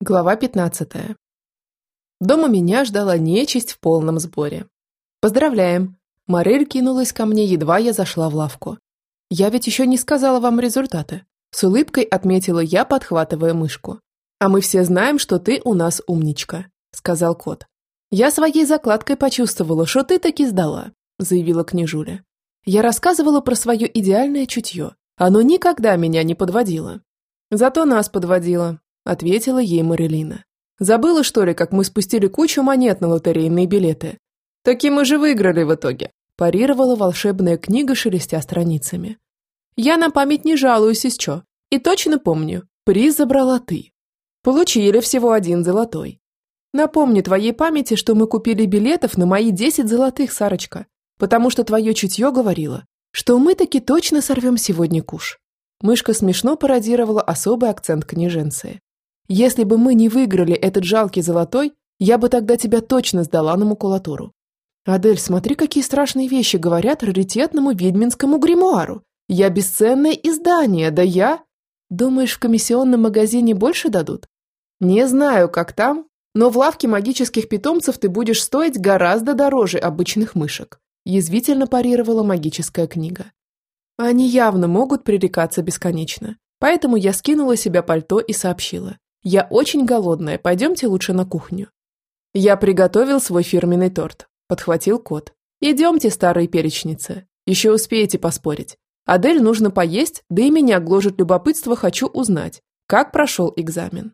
Глава 15. Дома меня ждала нечисть в полном сборе. «Поздравляем!» Морель кинулась ко мне, едва я зашла в лавку. «Я ведь еще не сказала вам результаты», с улыбкой отметила я, подхватывая мышку. «А мы все знаем, что ты у нас умничка», сказал кот. «Я своей закладкой почувствовала, что ты таки сдала», заявила княжуля. Я рассказывала про свое идеальное чутье. Оно никогда меня не подводило. Зато нас подводило, ответила ей Марилина. Забыла, что ли, как мы спустили кучу монет на лотерейные билеты? Таки мы же выиграли в итоге, парировала волшебная книга, шелестя страницами. Я на память не жалуюсь, из чё. И точно помню, приз забрала ты. Получили всего один золотой. Напомни твоей памяти, что мы купили билетов на мои десять золотых, Сарочка, потому что твое чутье говорило, что мы таки точно сорвем сегодня куш. Мышка смешно пародировала особый акцент княженции. Если бы мы не выиграли этот жалкий золотой, я бы тогда тебя точно сдала на макулатуру. Адель, смотри, какие страшные вещи говорят раритетному ведьминскому гримуару. Я бесценное издание, да я... Думаешь, в комиссионном магазине больше дадут? Не знаю, как там, но в лавке магических питомцев ты будешь стоить гораздо дороже обычных мышек. Язвительно парировала магическая книга. Они явно могут пререкаться бесконечно. Поэтому я скинула себе пальто и сообщила. Я очень голодная, пойдемте лучше на кухню. Я приготовил свой фирменный торт, подхватил кот. Идемте, старые перечницы, еще успеете поспорить. Адель нужно поесть, да и меня гложет любопытство, хочу узнать, как прошел экзамен.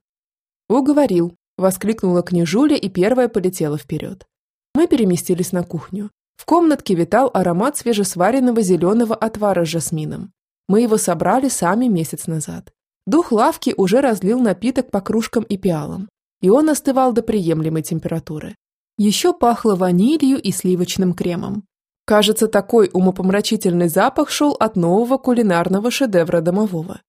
Уговорил, воскликнула княжуля и первая полетела вперед. Мы переместились на кухню. В комнатке витал аромат свежесваренного зеленого отвара с жасмином. Мы его собрали сами месяц назад. Дух лавки уже разлил напиток по кружкам и пиалам, и он остывал до приемлемой температуры. Еще пахло ванилью и сливочным кремом. Кажется, такой умопомрачительный запах шел от нового кулинарного шедевра домового.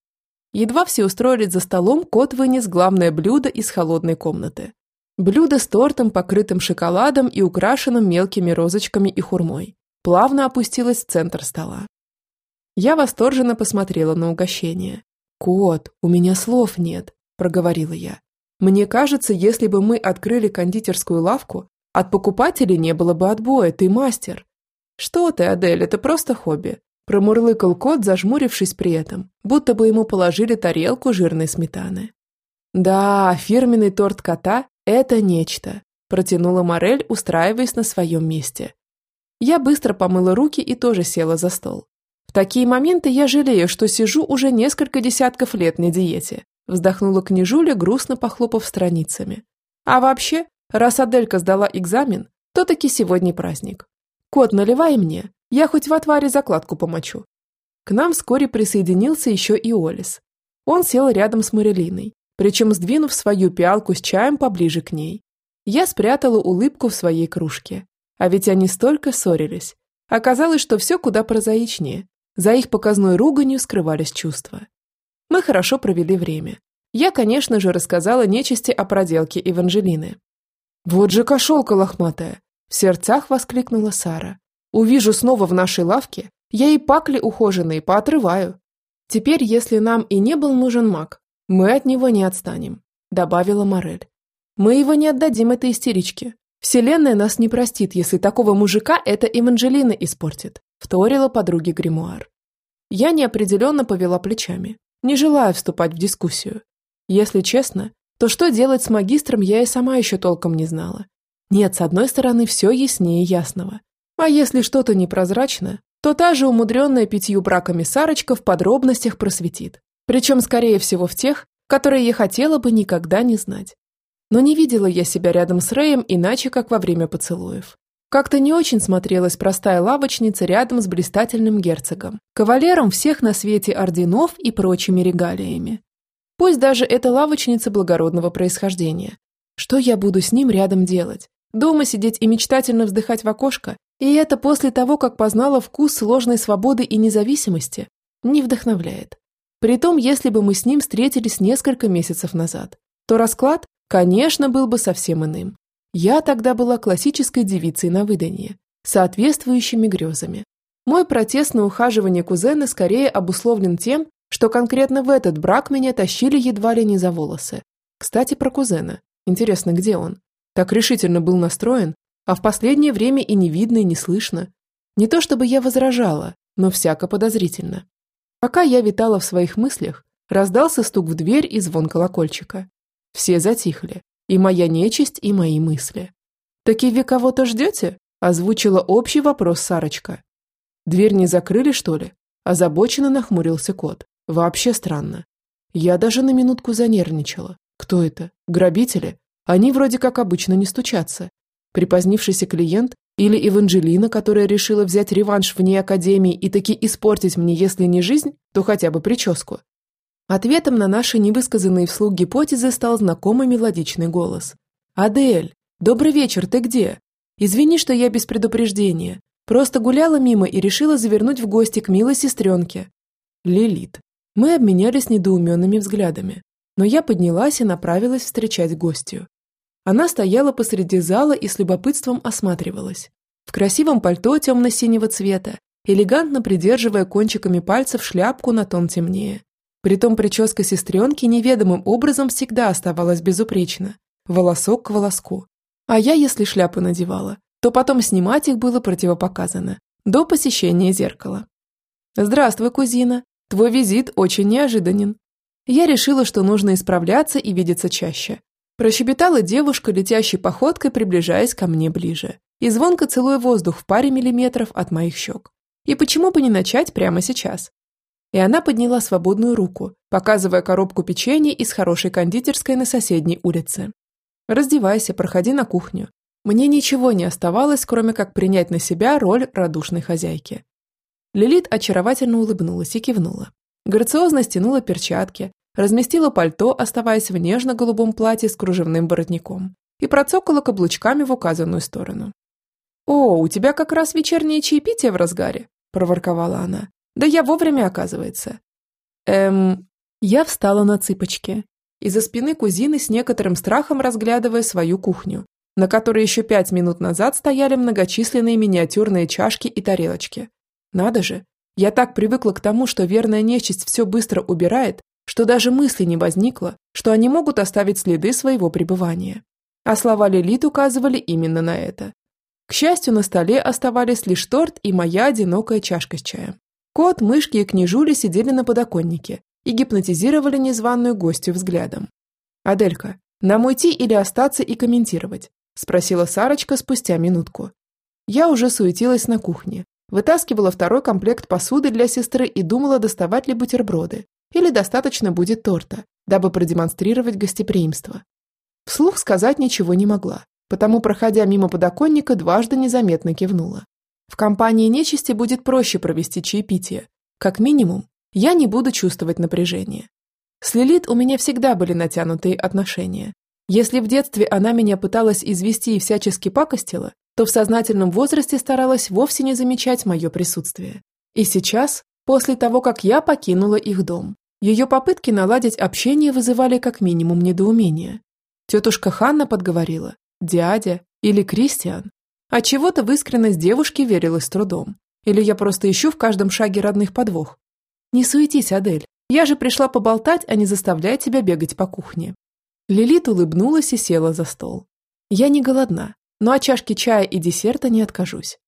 Едва все устроились за столом, кот вынес главное блюдо из холодной комнаты. Блюдо с тортом, покрытым шоколадом и украшенным мелкими розочками и хурмой, плавно опустилось в центр стола. Я восторженно посмотрела на угощение. «Кот, у меня слов нет», – проговорила я. «Мне кажется, если бы мы открыли кондитерскую лавку, от покупателей не было бы отбоя, ты мастер». «Что ты, Адель, это просто хобби», – промурлыкал кот, зажмурившись при этом, будто бы ему положили тарелку жирной сметаны. «Да, фирменный торт кота – это нечто», – протянула Морель, устраиваясь на своем месте. Я быстро помыла руки и тоже села за стол такие моменты я жалею, что сижу уже несколько десятков лет на диете», вздохнула княжуля, грустно похлопав страницами. «А вообще, раз Аделька сдала экзамен, то таки сегодня праздник. Кот, наливай мне, я хоть в отваре закладку помочу». К нам вскоре присоединился еще и Олис. Он сел рядом с Марилиной, причем сдвинув свою пиалку с чаем поближе к ней. Я спрятала улыбку в своей кружке. А ведь они столько ссорились. Оказалось, что все куда прозаичнее. За их показной руганью скрывались чувства. Мы хорошо провели время. Я, конечно же, рассказала нечисти о проделке Эванжелины. «Вот же кошелка лохматая!» – в сердцах воскликнула Сара. «Увижу снова в нашей лавке, я и пакли ухоженные поотрываю. Теперь, если нам и не был нужен маг, мы от него не отстанем», – добавила Морель. «Мы его не отдадим этой истеричке. Вселенная нас не простит, если такого мужика эта Эванжелина испортит вторила подруге гримуар. Я неопределенно повела плечами, не желая вступать в дискуссию. Если честно, то что делать с магистром я и сама еще толком не знала. Нет, с одной стороны, все яснее ясного. А если что-то непрозрачно, то та же умудренная пятью браками Сарочка в подробностях просветит. Причем, скорее всего, в тех, которые я хотела бы никогда не знать. Но не видела я себя рядом с Рэем иначе, как во время поцелуев. Как-то не очень смотрелась простая лавочница рядом с блистательным герцогом, кавалером всех на свете орденов и прочими регалиями. Пусть даже это лавочница благородного происхождения. Что я буду с ним рядом делать? Дома сидеть и мечтательно вздыхать в окошко? И это после того, как познала вкус сложной свободы и независимости? Не вдохновляет. Притом, если бы мы с ним встретились несколько месяцев назад, то расклад, конечно, был бы совсем иным. Я тогда была классической девицей на выданье, соответствующими грезами. Мой протест на ухаживание кузена скорее обусловлен тем, что конкретно в этот брак меня тащили едва ли не за волосы. Кстати, про кузена. Интересно, где он? Так решительно был настроен, а в последнее время и не видно, и не слышно. Не то чтобы я возражала, но всяко подозрительно. Пока я витала в своих мыслях, раздался стук в дверь и звон колокольчика. Все затихли, и моя нечисть, и мои мысли. «Таки вы кого-то ждете?» – озвучила общий вопрос Сарочка. «Дверь не закрыли, что ли?» – озабоченно нахмурился кот. «Вообще странно. Я даже на минутку занервничала. Кто это? Грабители? Они вроде как обычно не стучатся. Припозднившийся клиент или Эванжелина, которая решила взять реванш вне академии и таки испортить мне, если не жизнь, то хотя бы прическу. Ответом на наши невысказанные вслух гипотезы стал знакомый мелодичный голос. «Адель, добрый вечер, ты где? Извини, что я без предупреждения. Просто гуляла мимо и решила завернуть в гости к милой сестренке». Лилит. Мы обменялись недоуменными взглядами, но я поднялась и направилась встречать гостью. Она стояла посреди зала и с любопытством осматривалась. В красивом пальто темно-синего цвета, элегантно придерживая кончиками пальцев шляпку на тон темнее. Притом прическа сестренки неведомым образом всегда оставалась безупречна, волосок к волоску. А я, если шляпы надевала, то потом снимать их было противопоказано, до посещения зеркала. «Здравствуй, кузина. Твой визит очень неожиданен». Я решила, что нужно исправляться и видеться чаще. Прощебетала девушка, летящей походкой, приближаясь ко мне ближе, и звонко целуя воздух в паре миллиметров от моих щек. И почему бы не начать прямо сейчас? И она подняла свободную руку, показывая коробку печенья из хорошей кондитерской на соседней улице. «Раздевайся, проходи на кухню. Мне ничего не оставалось, кроме как принять на себя роль радушной хозяйки». Лилит очаровательно улыбнулась и кивнула. Грациозно стянула перчатки, разместила пальто, оставаясь в нежно-голубом платье с кружевным воротником, и процокала каблучками в указанную сторону. «О, у тебя как раз вечернее чаепитие в разгаре», – проворковала она. Да я вовремя, оказывается. Эм... Я встала на цыпочки. Из-за спины кузины с некоторым страхом разглядывая свою кухню, на которой еще пять минут назад стояли многочисленные миниатюрные чашки и тарелочки. Надо же, я так привыкла к тому, что верная нечисть все быстро убирает, что даже мысли не возникло, что они могут оставить следы своего пребывания. А слова Лилит указывали именно на это. К счастью, на столе оставались лишь торт и моя одинокая чашка с чаем. Кот, мышки и княжули сидели на подоконнике и гипнотизировали незваную гостью взглядом. «Аделька, нам уйти или остаться и комментировать?» – спросила Сарочка спустя минутку. Я уже суетилась на кухне, вытаскивала второй комплект посуды для сестры и думала, доставать ли бутерброды, или достаточно будет торта, дабы продемонстрировать гостеприимство. Вслух сказать ничего не могла, потому, проходя мимо подоконника, дважды незаметно кивнула. В компании нечисти будет проще провести чаепитие. Как минимум, я не буду чувствовать напряжение. С Лилит у меня всегда были натянутые отношения. Если в детстве она меня пыталась извести и всячески пакостила, то в сознательном возрасте старалась вовсе не замечать мое присутствие. И сейчас, после того, как я покинула их дом, ее попытки наладить общение вызывали как минимум недоумение. Тетушка Ханна подговорила, дядя или Кристиан а чего-то в искренность девушки верилось с трудом. Или я просто ищу в каждом шаге родных подвох. Не суетись, Адель. Я же пришла поболтать, а не заставлять тебя бегать по кухне. Лилит улыбнулась и села за стол. Я не голодна, но от чашки чая и десерта не откажусь.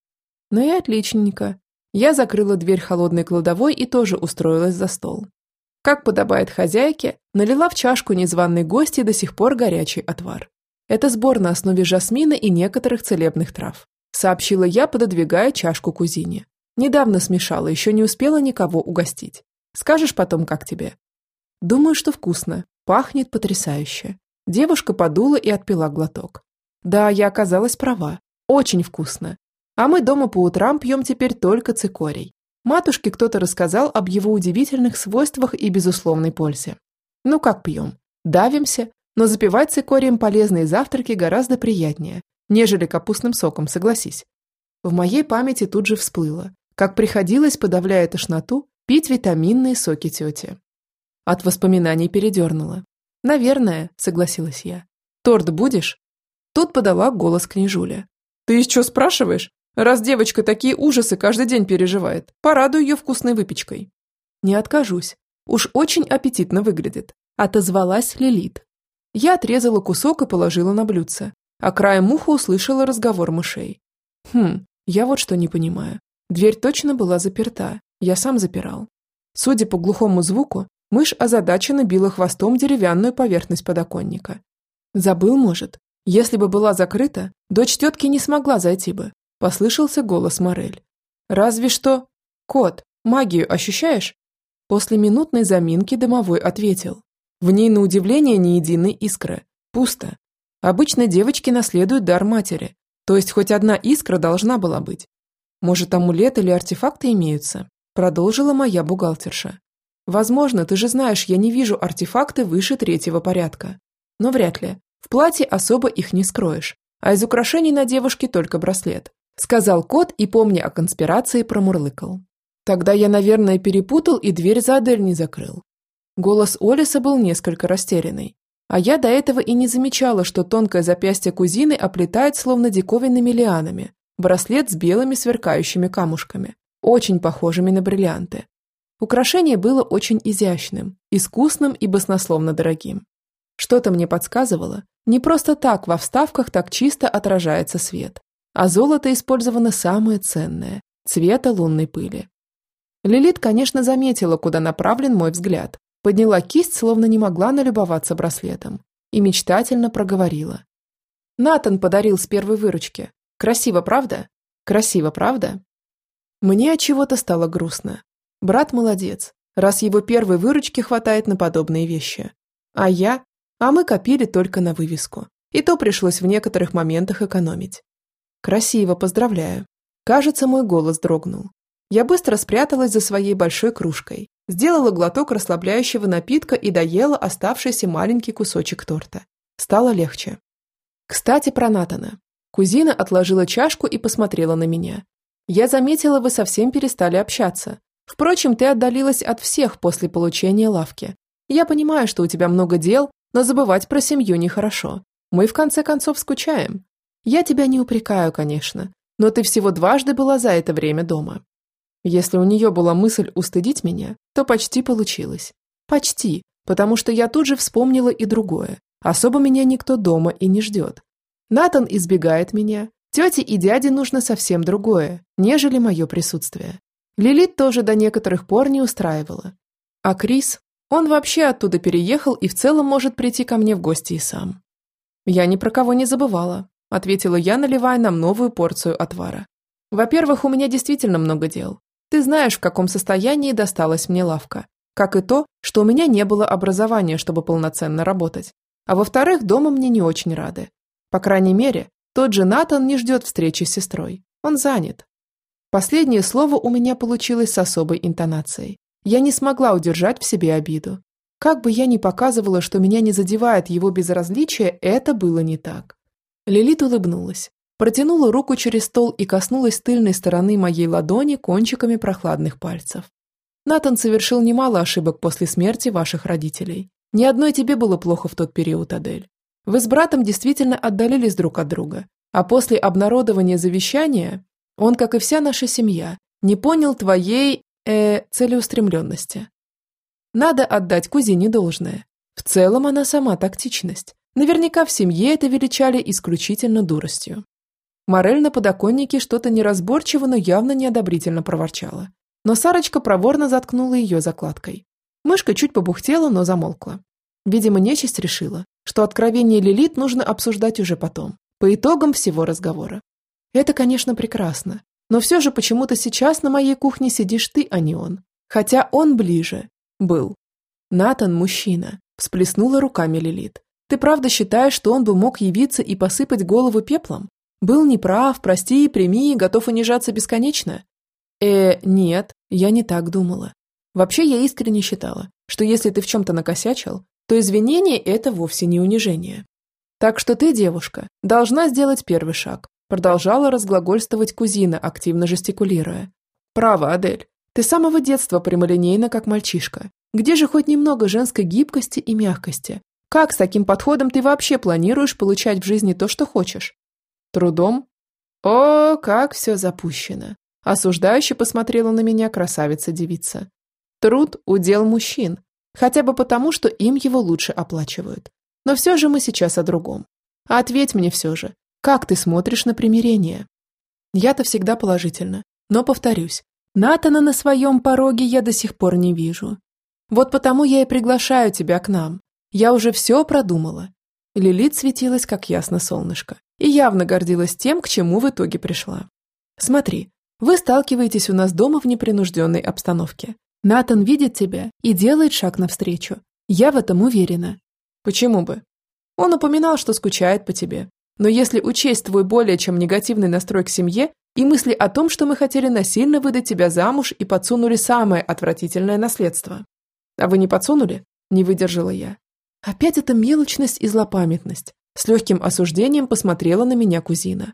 Ну и отличненько. Я закрыла дверь холодной кладовой и тоже устроилась за стол. Как подобает хозяйке, налила в чашку незваной гости до сих пор горячий отвар. Это сбор на основе жасмина и некоторых целебных трав. Сообщила я, пододвигая чашку кузине. Недавно смешала, еще не успела никого угостить. Скажешь потом, как тебе? Думаю, что вкусно. Пахнет потрясающе. Девушка подула и отпила глоток. Да, я оказалась права. Очень вкусно. А мы дома по утрам пьем теперь только цикорий. Матушке кто-то рассказал об его удивительных свойствах и безусловной пользе. Ну как пьем? Давимся, но запивать цикорием полезные завтраки гораздо приятнее, нежели капустным соком, согласись. В моей памяти тут же всплыло, как приходилось, подавляя тошноту, пить витаминные соки тети. От воспоминаний передернула. «Наверное», — согласилась я. «Торт будешь?» Тут подала голос княжуля. «Ты еще спрашиваешь? Раз девочка такие ужасы каждый день переживает, порадуй ее вкусной выпечкой». «Не откажусь. Уж очень аппетитно выглядит», — отозвалась Лилит, Я отрезала кусок и положила на блюдце, а краем уха услышала разговор мышей. Хм, я вот что не понимаю. Дверь точно была заперта, я сам запирал. Судя по глухому звуку, мышь озадаченно била хвостом деревянную поверхность подоконника. Забыл, может? Если бы была закрыта, дочь тетки не смогла зайти бы. Послышался голос Морель. Разве что... Кот, магию ощущаешь? После минутной заминки домовой ответил. В ней, на удивление, ни единой искры. Пусто. Обычно девочки наследуют дар матери, то есть хоть одна искра должна была быть. Может, амулет или артефакты имеются? Продолжила моя бухгалтерша. Возможно, ты же знаешь, я не вижу артефакты выше третьего порядка. Но вряд ли. В платье особо их не скроешь. А из украшений на девушке только браслет. Сказал кот и, помня о конспирации, промурлыкал. Тогда я, наверное, перепутал и дверь за Адель не закрыл. Голос Олиса был несколько растерянный. А я до этого и не замечала, что тонкое запястье кузины оплетает словно диковинными лианами, браслет с белыми сверкающими камушками, очень похожими на бриллианты. Украшение было очень изящным, искусным и баснословно дорогим. Что-то мне подсказывало, не просто так во вставках так чисто отражается свет, а золото использовано самое ценное – цвета лунной пыли. Лилит, конечно, заметила, куда направлен мой взгляд, подняла кисть, словно не могла налюбоваться браслетом, и мечтательно проговорила. «Натан подарил с первой выручки. Красиво, правда? Красиво, правда?» Мне от чего-то стало грустно. Брат молодец, раз его первой выручки хватает на подобные вещи. А я? А мы копили только на вывеску. И то пришлось в некоторых моментах экономить. Красиво, поздравляю. Кажется, мой голос дрогнул. Я быстро спряталась за своей большой кружкой Сделала глоток расслабляющего напитка и доела оставшийся маленький кусочек торта. Стало легче. Кстати, про Натана. Кузина отложила чашку и посмотрела на меня. Я заметила, вы совсем перестали общаться. Впрочем, ты отдалилась от всех после получения лавки. Я понимаю, что у тебя много дел, но забывать про семью нехорошо. Мы, в конце концов, скучаем. Я тебя не упрекаю, конечно, но ты всего дважды была за это время дома. Если у нее была мысль устыдить меня, то почти получилось. Почти, потому что я тут же вспомнила и другое. Особо меня никто дома и не ждет. Натан избегает меня. Тете и дяде нужно совсем другое, нежели мое присутствие. Лилит тоже до некоторых пор не устраивала. А Крис, он вообще оттуда переехал и в целом может прийти ко мне в гости и сам. Я ни про кого не забывала, ответила я, наливая нам новую порцию отвара. Во-первых, у меня действительно много дел. Ты знаешь, в каком состоянии досталась мне лавка. Как и то, что у меня не было образования, чтобы полноценно работать. А во-вторых, дома мне не очень рады. По крайней мере, тот же Натан не ждет встречи с сестрой. Он занят. Последнее слово у меня получилось с особой интонацией. Я не смогла удержать в себе обиду. Как бы я ни показывала, что меня не задевает его безразличие, это было не так. Лилит улыбнулась. Протянула руку через стол и коснулась тыльной стороны моей ладони кончиками прохладных пальцев. Натан совершил немало ошибок после смерти ваших родителей. Ни одной тебе было плохо в тот период, Адель. Вы с братом действительно отдалились друг от друга, а после обнародования завещания он, как и вся наша семья, не понял твоей, э, целеустремленности. Надо отдать кузине должное. В целом она сама тактичность. Наверняка в семье это величали исключительно дуростью. Морель на подоконнике что-то неразборчиво, но явно неодобрительно проворчала. Но Сарочка проворно заткнула ее закладкой. Мышка чуть побухтела, но замолкла. Видимо, нечисть решила, что откровение Лилит нужно обсуждать уже потом, по итогам всего разговора. Это, конечно, прекрасно, но все же почему-то сейчас на моей кухне сидишь ты, а не он. Хотя он ближе. Был. Натан – мужчина. Всплеснула руками Лилит. Ты правда считаешь, что он бы мог явиться и посыпать голову пеплом? Был неправ, прости, прими, готов унижаться бесконечно? Э, нет, я не так думала. Вообще я искренне считала, что если ты в чем-то накосячил, то извинение – это вовсе не унижение. Так что ты, девушка, должна сделать первый шаг, продолжала разглагольствовать кузина, активно жестикулируя. Право, Адель, ты с самого детства прямолинейна, как мальчишка. Где же хоть немного женской гибкости и мягкости? Как с таким подходом ты вообще планируешь получать в жизни то, что хочешь? Трудом? О, как все запущено. Осуждающе посмотрела на меня красавица-девица. Труд – удел мужчин. Хотя бы потому, что им его лучше оплачивают. Но все же мы сейчас о другом. А ответь мне все же, как ты смотришь на примирение? Я-то всегда положительно. Но повторюсь, Натана на своем пороге я до сих пор не вижу. Вот потому я и приглашаю тебя к нам. Я уже все продумала. Лилит светилась, как ясно солнышко, и явно гордилась тем, к чему в итоге пришла. Смотри, вы сталкиваетесь у нас дома в непринужденной обстановке. Натан видит тебя и делает шаг навстречу. Я в этом уверена. Почему бы? Он упоминал, что скучает по тебе. Но если учесть твой более чем негативный настрой к семье и мысли о том, что мы хотели насильно выдать тебя замуж и подсунули самое отвратительное наследство. А вы не подсунули? Не выдержала я. Опять эта мелочность и злопамятность. С легким осуждением посмотрела на меня кузина.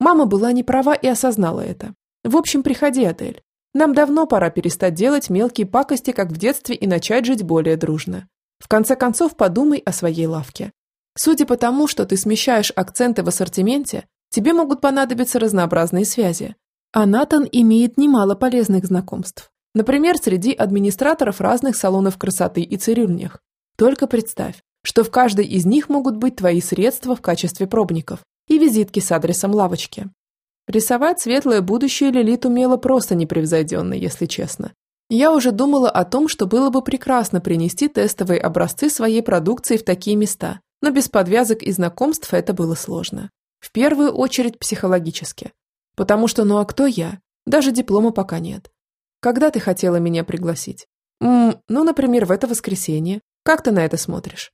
Мама была не права и осознала это. В общем, приходи, Адель. Нам давно пора перестать делать мелкие пакости, как в детстве, и начать жить более дружно. В конце концов, подумай о своей лавке. Судя по тому, что ты смещаешь акценты в ассортименте, тебе могут понадобиться разнообразные связи. А Натан имеет немало полезных знакомств. Например, среди администраторов разных салонов красоты и цирюльнях. Только представь, что в каждой из них могут быть твои средства в качестве пробников и визитки с адресом лавочки. Рисовать светлое будущее Лилит умела просто непревзойденно, если честно. Я уже думала о том, что было бы прекрасно принести тестовые образцы своей продукции в такие места, но без подвязок и знакомств это было сложно. В первую очередь психологически. Потому что ну а кто я? Даже диплома пока нет. Когда ты хотела меня пригласить? М ну, например, в это воскресенье. Как ты на это смотришь?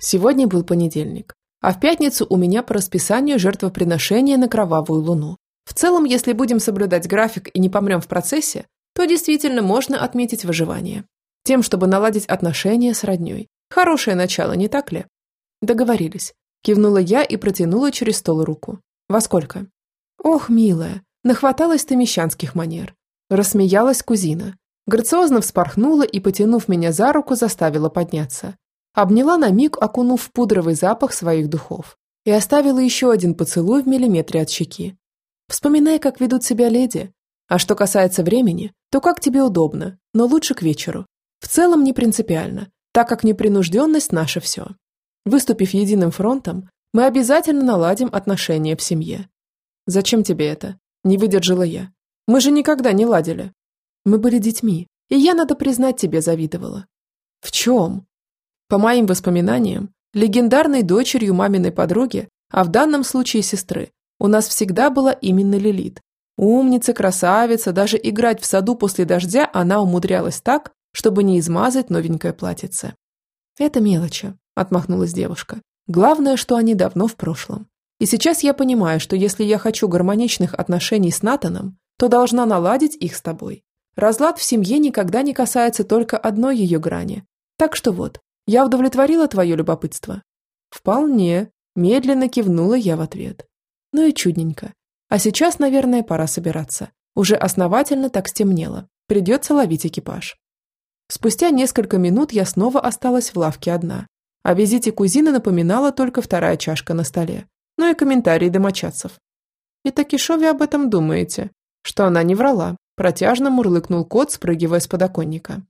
Сегодня был понедельник, а в пятницу у меня по расписанию жертвоприношение на кровавую луну. В целом, если будем соблюдать график и не помрем в процессе, то действительно можно отметить выживание. Тем, чтобы наладить отношения с родней. Хорошее начало, не так ли? Договорились. Кивнула я и протянула через стол руку. Во сколько? Ох, милая, нахваталась ты мещанских манер. Рассмеялась кузина. Грациозно вспорхнула и, потянув меня за руку, заставила подняться. Обняла на миг, окунув в пудровый запах своих духов. И оставила еще один поцелуй в миллиметре от щеки. Вспоминай, как ведут себя леди. А что касается времени, то как тебе удобно, но лучше к вечеру. В целом не принципиально, так как непринужденность – наше все. Выступив единым фронтом, мы обязательно наладим отношения в семье. Зачем тебе это? Не выдержала я. Мы же никогда не ладили. Мы были детьми, и я, надо признать, тебе завидовала. В чем? По моим воспоминаниям, легендарной дочерью маминой подруги, а в данном случае сестры, у нас всегда была именно Лилит. Умница, красавица, даже играть в саду после дождя она умудрялась так, чтобы не измазать новенькое платьице. «Это мелочи», – отмахнулась девушка. «Главное, что они давно в прошлом. И сейчас я понимаю, что если я хочу гармоничных отношений с Натаном, то должна наладить их с тобой. Разлад в семье никогда не касается только одной ее грани. Так что вот, я удовлетворила твое любопытство?» «Вполне», – медленно кивнула я в ответ. «Ну и чудненько. А сейчас, наверное, пора собираться. Уже основательно так стемнело. Придется ловить экипаж». Спустя несколько минут я снова осталась в лавке одна. О визите кузины напоминала только вторая чашка на столе. Ну и комментарии домочадцев. «И вы об этом думаете?» Что она не врала. Протяжно мурлыкнул кот, спрыгивая с подоконника.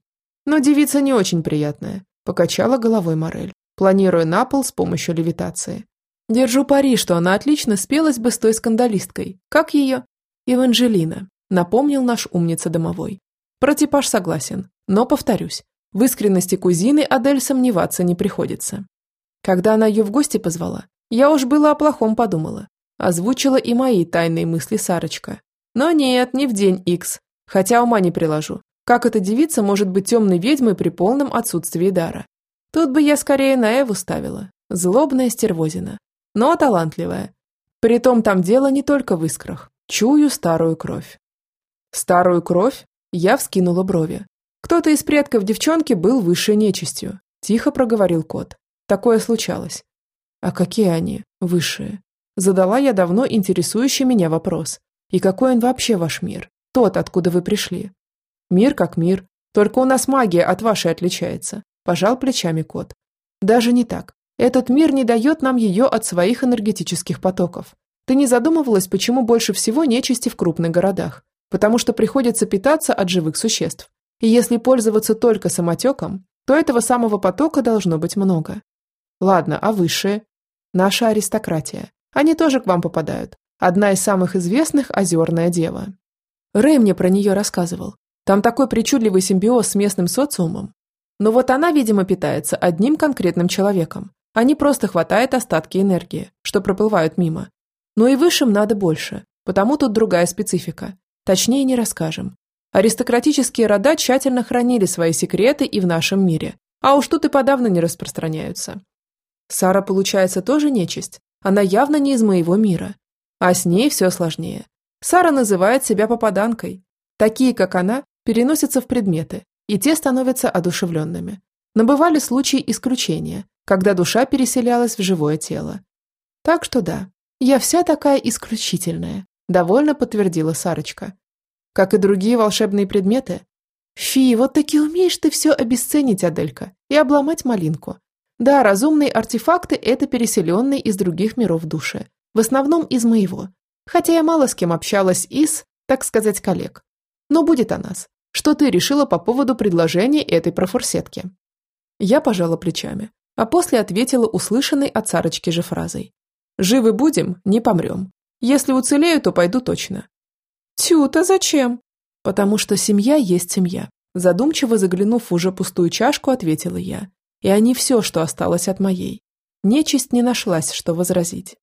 Но девица не очень приятная. Покачала головой Морель, планируя на пол с помощью левитации. Держу пари, что она отлично спелась бы с той скандалисткой. Как ее? Еванжелина, напомнил наш умница домовой. Про типаж согласен, но повторюсь, в искренности кузины Адель сомневаться не приходится. Когда она ее в гости позвала, я уж было о плохом подумала. Озвучила и мои тайные мысли Сарочка. Но нет, не в день Икс, хотя ума не приложу. Как эта девица может быть темной ведьмой при полном отсутствии дара? Тут бы я скорее на Эву ставила. Злобная стервозина. Но талантливая. Притом там дело не только в искрах. Чую старую кровь. Старую кровь? Я вскинула брови. Кто-то из предков девчонки был высшей нечистью. Тихо проговорил кот. Такое случалось. А какие они, высшие? Задала я давно интересующий меня вопрос. И какой он вообще ваш мир? Тот, откуда вы пришли? Мир как мир. Только у нас магия от вашей отличается. Пожал плечами кот. Даже не так. Этот мир не дает нам ее от своих энергетических потоков. Ты не задумывалась, почему больше всего нечисти в крупных городах? Потому что приходится питаться от живых существ. И если пользоваться только самотеком, то этого самого потока должно быть много. Ладно, а высшие? Наша аристократия. Они тоже к вам попадают. Одна из самых известных – Озерная Дева. Рэй мне про нее рассказывал. Там такой причудливый симбиоз с местным социумом. Но вот она, видимо, питается одним конкретным человеком, а не просто хватает остатки энергии, что проплывают мимо. Но и высшим надо больше, потому тут другая специфика. Точнее не расскажем. Аристократические рода тщательно хранили свои секреты и в нашем мире, а уж тут и подавно не распространяются. Сара, получается, тоже нечисть. Она явно не из моего мира. А с ней все сложнее. Сара называет себя попаданкой. Такие, как она, переносятся в предметы, и те становятся одушевленными. Но бывали случаи исключения, когда душа переселялась в живое тело. Так что да, я вся такая исключительная, довольно подтвердила Сарочка. Как и другие волшебные предметы. Фи, вот таки умеешь ты все обесценить, Аделька, и обломать малинку. Да, разумные артефакты – это переселенные из других миров души. В основном из моего. Хотя я мало с кем общалась из, так сказать, коллег. Но будет о нас. Что ты решила по поводу предложения этой профурсетки? Я пожала плечами, а после ответила услышанной от Сарочки же фразой. «Живы будем, не помрем. Если уцелею, то пойду точно». «Тю-то зачем?» «Потому что семья есть семья», задумчиво заглянув в уже пустую чашку, ответила я. И они все, что осталось от моей. Нечисть не нашлась, что возразить.